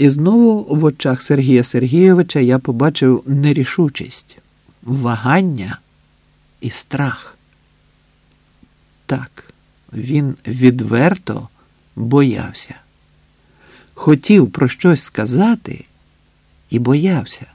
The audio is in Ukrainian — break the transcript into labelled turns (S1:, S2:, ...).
S1: І знову в очах Сергія Сергійовича я побачив нерішучість, вагання і страх. Так, він відверто боявся. Хотів про щось сказати і боявся.